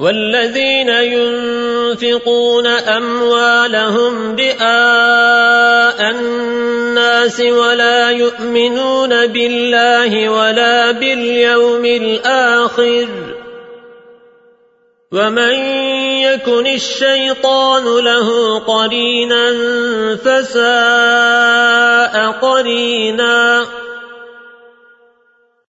والذين ينفقون أموالهم بآء الناس ولا يؤمنون بالله ولا باليوم الآخر ومن يكن الشيطان له قرينا فساء قرينا